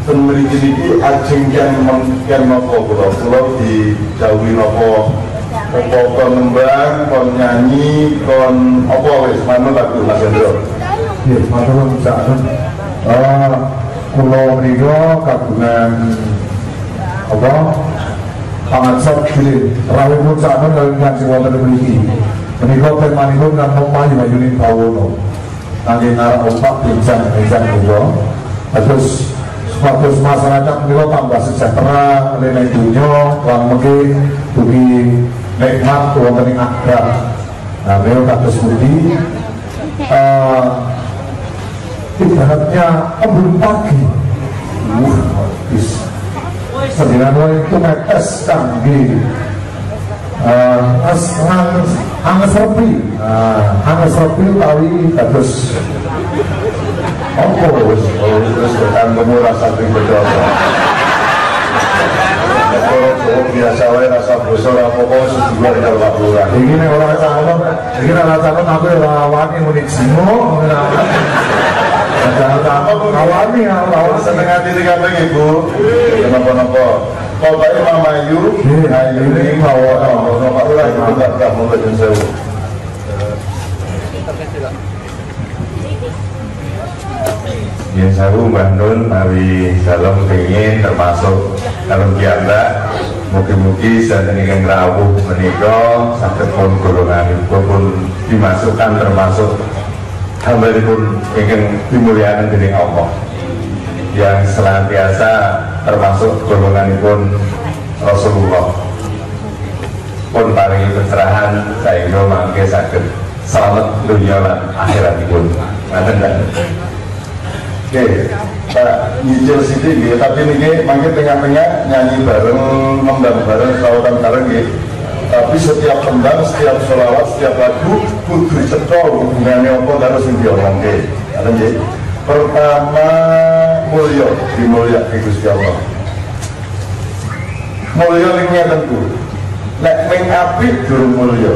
pemberi ini ajeng yang mengkian nopo pulau pulau didahului nopo Opo kon nembang, kon nyanyi, kon opo wis manut lagu Mas Hendro. Iya, matur sakit. Eh, kula menika kagungan apa? Pangatsap gili, rawuh sakit kalian ngaji wonten mriki. Menika temanipun kan Mayu Mayuning Bawono. Nanging ngarep opak bincang-bincang kula. Terus supados masyarakat menika tambah sejahtera lene dunya lan mugi dugi nikmat wonten ing akhirat. Nah, menika kados pundi eh ibaratnya embun pagi. Wah, bis. Sedina itu es canggih uh, es hangus hangus repi uh, hangus utawi bagus apa wis oh, wis Orang Jawa biasa wae rasa bosor apa kok sejual di dalam lurah. Iki nek ora calon, ora aku ora wani muni jimo. Awani ora seneng ati iki kabeh Ibu. Kenapa-napa? Bapak Mama Ayu, Ayu ini bawa ono Pak Lurah itu enggak enggak mau lagi sewu. Ya saya Mbah Nun Nabi Salam pengen termasuk dalam kianda Mugi-mugi ini yang rawuh menikah Sakit pun golongan pun dimasukkan termasuk hamba pun ingin dimuliakan dari Allah yang senantiasa termasuk golongan pun Rasulullah. Pun paling pencerahan saya mangke sakit selamat dunia dan akhirat pun ngaten Oke, Pak sidik gitu, tapi ini mungkin tengah-tengah nyanyi bareng, membang bareng, tawaran bareng gitu. Tapi setiap tembang, setiap sholawat, setiap lagu kudu cetol hubungannya apa harus yang diomongke. Ada gitu. Pertama mulia, dimulia di Gusti Allah. Mulia ini tentu. Nek ning api durung mulia.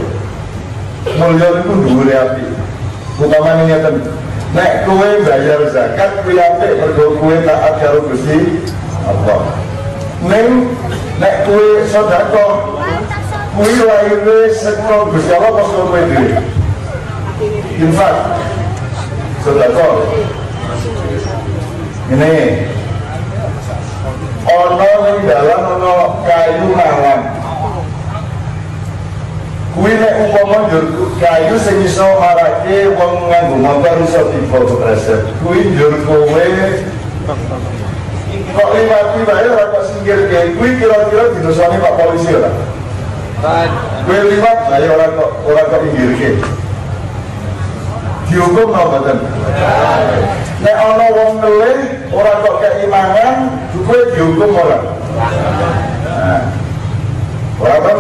Mulia itu dhuwure api. Utamanya ngeten, nek kue bayar zakat kue apik mergo kue taat karo Gusti Allah ning nek kue sedekah kue laire saka Gusti Allah pas kowe dhewe infak sedekah ini ono ning dalan ono kayu mawon kuwi nek umpama kayu sing iso marake wong nganggo motor iso tiba kepleset kuwi njur kowe kok liwati wae ora kok singgir ke kuwi kira-kira didosani Pak polisi ora liwat wae ora kok ora kok pinggir ke dihukum no mboten nek ana wong ngelih ora kok keimangan kuwi dihukum ora? Nah. Ora kok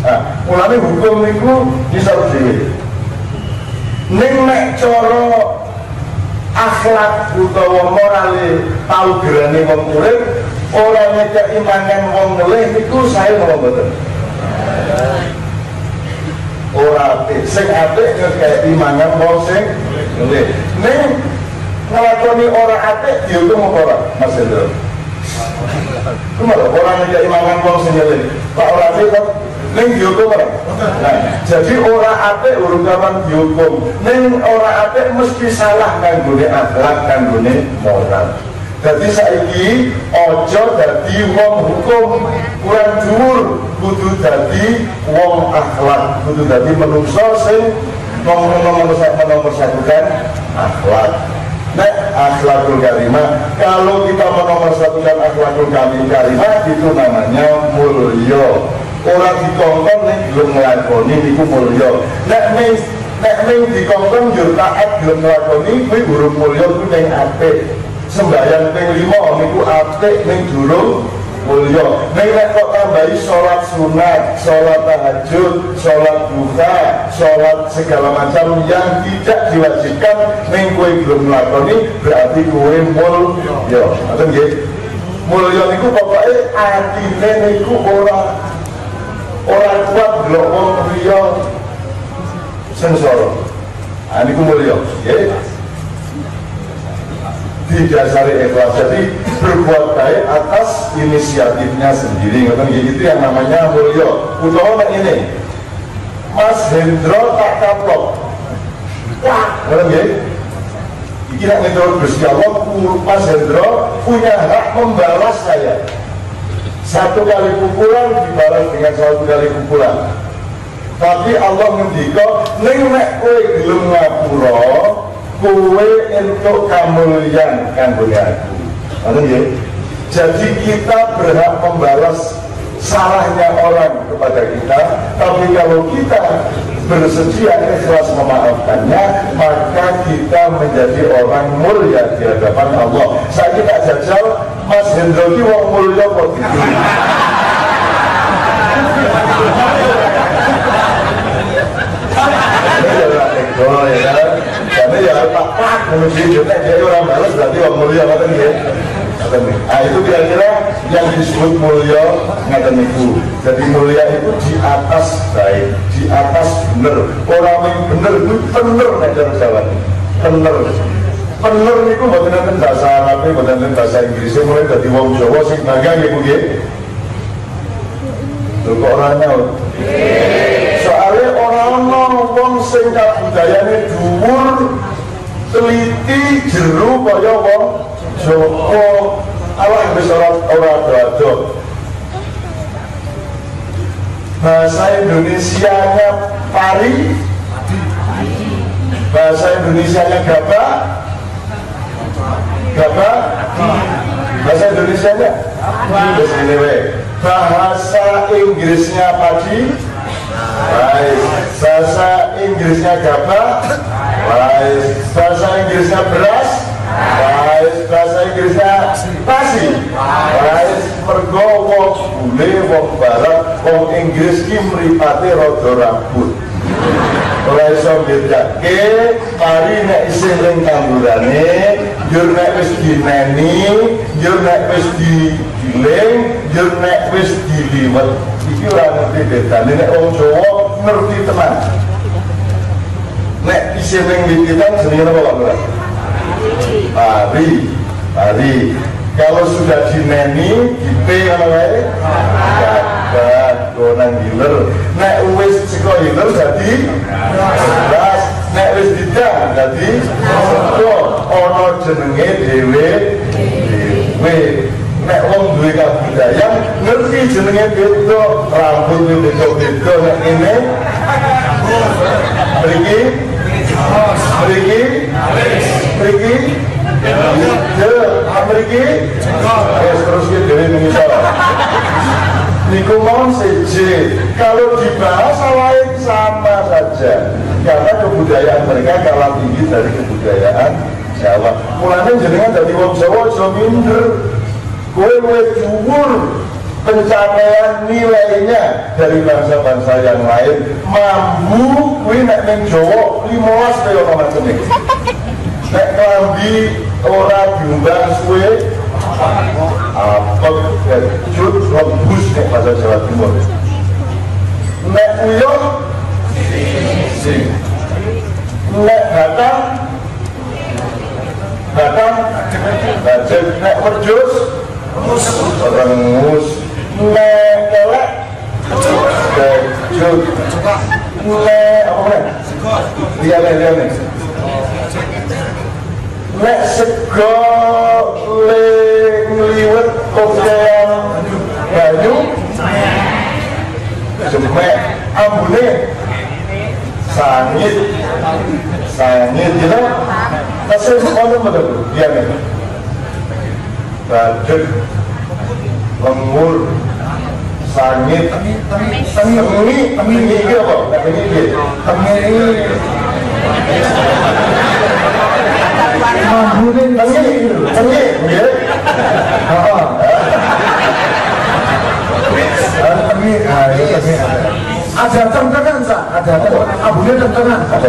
Nah, mulane hukum niku bisa dhewe. Ning nek cara akhlak utawa morale tau gerane wong urip ora nyekeki mangan wong ngelih niku saya mau mboten. Ora apik, sing apik nyekeki mangan wong sing ngelih. Ning nglakoni ora apik dihukum apa ora, Mas Hendro? Ke mana orang nyekeki mangan wong sing? Pak ora apik Neng dihukum ora? Nah, jadi orang apik urung kapan dihukum. Neng orang apik mesti salah kanggone akhlak, kanggone moral. Jadi saiki ojo dadi wong hukum. Kurang dhuwur, kudu dadi wong akhlak, kudu dadi menungso sing nomor satukan akhlak. Nek akhlakul karimah, kalau kita menomorsatukan akhlakul karimah itu namanya mulya orang dikongkong nih belum ngelakoni niku mulya nek ning nek ning dikongkong yo taat belum ngelakoni kuwi burung mulya kuwi ning apik sembahyang ping lima niku apik ning durung mulya. Ning nek kok tambahi sholat sunat sholat tahajud sholat duha sholat segala macam yang tidak diwajibkan ning kowe belum ngelakoni berarti kowe mulya. Ngoten nggih. Mulya niku pokoknya atine niku ora orang kuat belum wong sensor nah ini mulia ya didasari ikhlas jadi berbuat baik atas inisiatifnya sendiri. Ngerti itu yang namanya mulia utawa ini Mas Hendro tak kaplok. Wah ngerti ya ini nak Allah Mas Hendro punya hak membalas saya. Satu kali pukulan dibalas dengan satu kali pukulan. Tapi Allah ngendika ning nek kowe gelem ngapura kowe entuk kamulyan kanggo aku nggih. Jadi kita berhak membalas salahnya orang kepada kita tapi kalau kita bersedia ikhlas memaafkannya maka kita menjadi orang mulia di hadapan Allah. Saya tidak jajal Mas Hendro ini wong mulia kok Ini ya ora ya ya pak orang berarti mulia nggih. Nah itu kira-kira yang disebut mulia ngoten niku. Jadi mulia itu di atas baik, di atas bener. Orang yang bener itu bener nek cara Jawa. Bener. Bener niku mboten enten bahasa Arab, mboten enten bahasa Inggris. Mulai dari wong Jawa sing bangga Bu nggih. Lho kok ora nyaut? soalnya orang wong sing kabudayane dhuwur teliti jeru kaya wong Joko. Allah wis ora ora ado bahasa Indonesianya pari. Bahasa Indonesianya gabah gabah bahasa Indonesianya? Terus ini we. bahasa Inggrisnya padi Baik, bahasa Inggrisnya gabah. Baik, bahasa Inggrisnya beras. Baik, bahasa Inggrisnya nasi. Baik, mergo wong bule wong barat wong Inggris ki mripate rada rambut. Ora iso bedake mari nek isih ning tangurane, yo nek wis dineni, yo nek wis digiling, yo nek wis diliwet. Iki ora ngerti bedane nek wong Jawa ngerti tenan. Nek isih ning wititan jenenge apa Lurah? Pari, pari. Kalau sudah dineni, dipe apa wae? Gabah, gonang giler. Nek wis seko giler dadi beras. Nek wis didang dadi sego. Ana jenenge dhewe dhewe. Nek wong duwe kabudayan ngerti jenenge beda, rambut beda-beda nek ngene. Mriki Mriki Mriki Ya, Mriki Wes terus ki dhewe mengisor. Niku mau seje. Kalau dibahas lain sama saja. Karena kebudayaan mereka kalah tinggi dari kebudayaan Jawa. Mulanya jenengan dari wong Jawa aja minder. Kowe luwih dhuwur pencapaian nilainya dari bangsa-bangsa yang lain. Mampu kuwi nek ning Jawa 15 kaya macam iki nek klambi ora diumbang suwe apa kecut rebus nek bahasa Jawa Timur. Nek uyuh sing nek batang batang bajet nek merjus rengus nek kelek kecut nek apa nek dia nek dia nek nek sego le ngliwet kokean banyu. Jemek ambune. Sangit. Sangit gitu kasih semuanya betul dia nih badut. Lengur sangit. Ini apa ada tentengan sah ada abunya untuk itu itu tentengan ada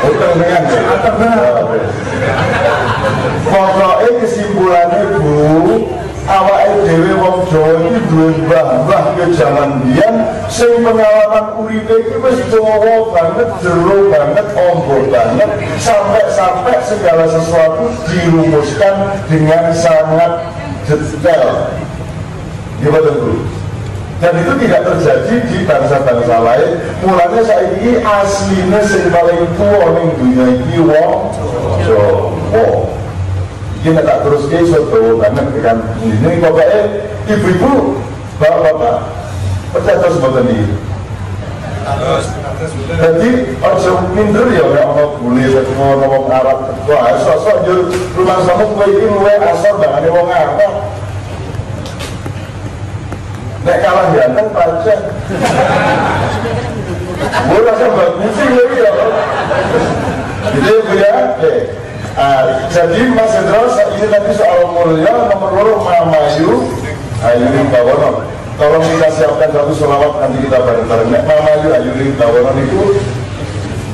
tentengan tentengan pokoknya kesimpulannya bu awake dhewe wong Jawa iki mbah-mbah ke jaman biyen sing pengalaman uripe iki wis dawa banget, jero banget, ombo banget sampai-sampai segala sesuatu dirumuskan dengan sangat detail. Gimana Bu? Dan itu tidak terjadi di bangsa-bangsa lain. Mulanya saya ini aslinya sing paling tua ning dunia iki wong Jawa kita tak terus ke suatu banget dengan ini pokoknya ibu-ibu bapak-bapak percaya terus buatan ini jadi ojo minder ya nek ana bule teko ngomong Arab teko sosok yo rumah samu kowe iki luwe asor bangane wong Arab nek kalah ganteng pajak. Gue rasa bagus sih ya gitu ya ya Uh, jadi Mas Hendro ini tadi soal mulia nomor loro Mamayu Ayuning Bawono tolong kita siapkan satu sholawat nanti kita bareng-bareng. Nek Mamayu Ayuning Bawono itu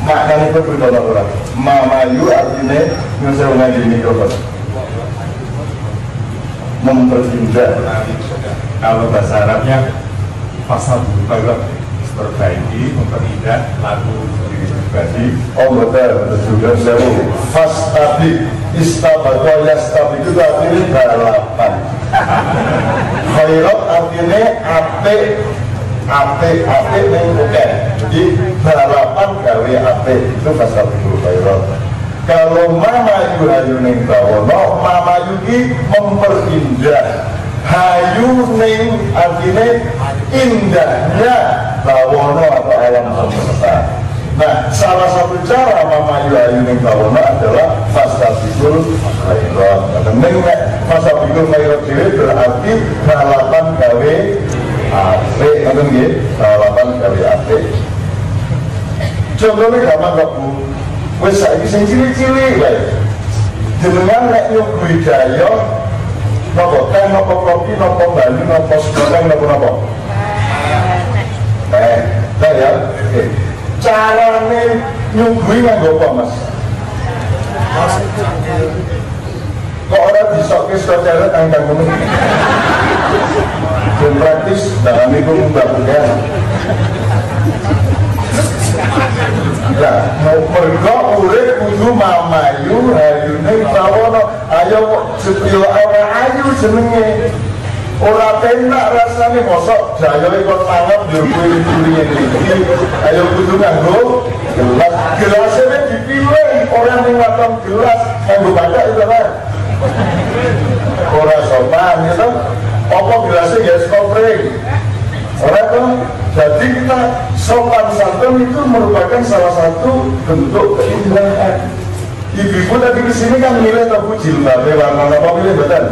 maknanya itu berbeda orang Mamayu artinya ulangi di mikrofon. Memperindah kalau bahasa Arabnya pasal berubah perbaiki memperindah lagu diri pribadi Oh betul, betul juga sewu. Fas tadi Istabaqwa yastab itu artinya balapan Khairat artinya ape Ape, ape yang oke Jadi balapan gawe ape Itu tadi itu khairat Kalau mama yu hayu ning bawono Mama yuki memperindah. Hayu ning artinya indahnya bawono atau alam semesta. Nah, salah satu cara Mama Yuhayu ning bawono adalah Fastabikul Khairat. Ning nek Fastabikul Khairat dhewe berarti balapan gawe apik, ngoten nggih? Balapan gawe apik. Contohnya gampang kok Bu. Wis saiki sing cilik-cilik wae. Jenengan nek nyuguhi daya napa teh napa kopi napa bali napa sekarang napa napa? Eh, teh ya. Oke carane nyungguhi nganggo apa mas? Kok orang bisa ke saudara angkat ngono dan praktis dalam itu membangunkan Nah, mau mergo urip kudu mamayu hayune bawono ayo sepio awa ayu jenenge. Ora penak rasane mosok jaya ikut tangan njurku ini iki. Ayo kudu nganggo gelas. Gelasnya dipilih orang yang gelas nganggo banyak itu kan ora sopan gitu. Apa gelasnya? Ya skopring ora kan jadi kita sopan santun itu merupakan salah satu bentuk keindahan. Ibu-ibu tadi ke sini kan milih tabu jilbabnya warna apa milih betul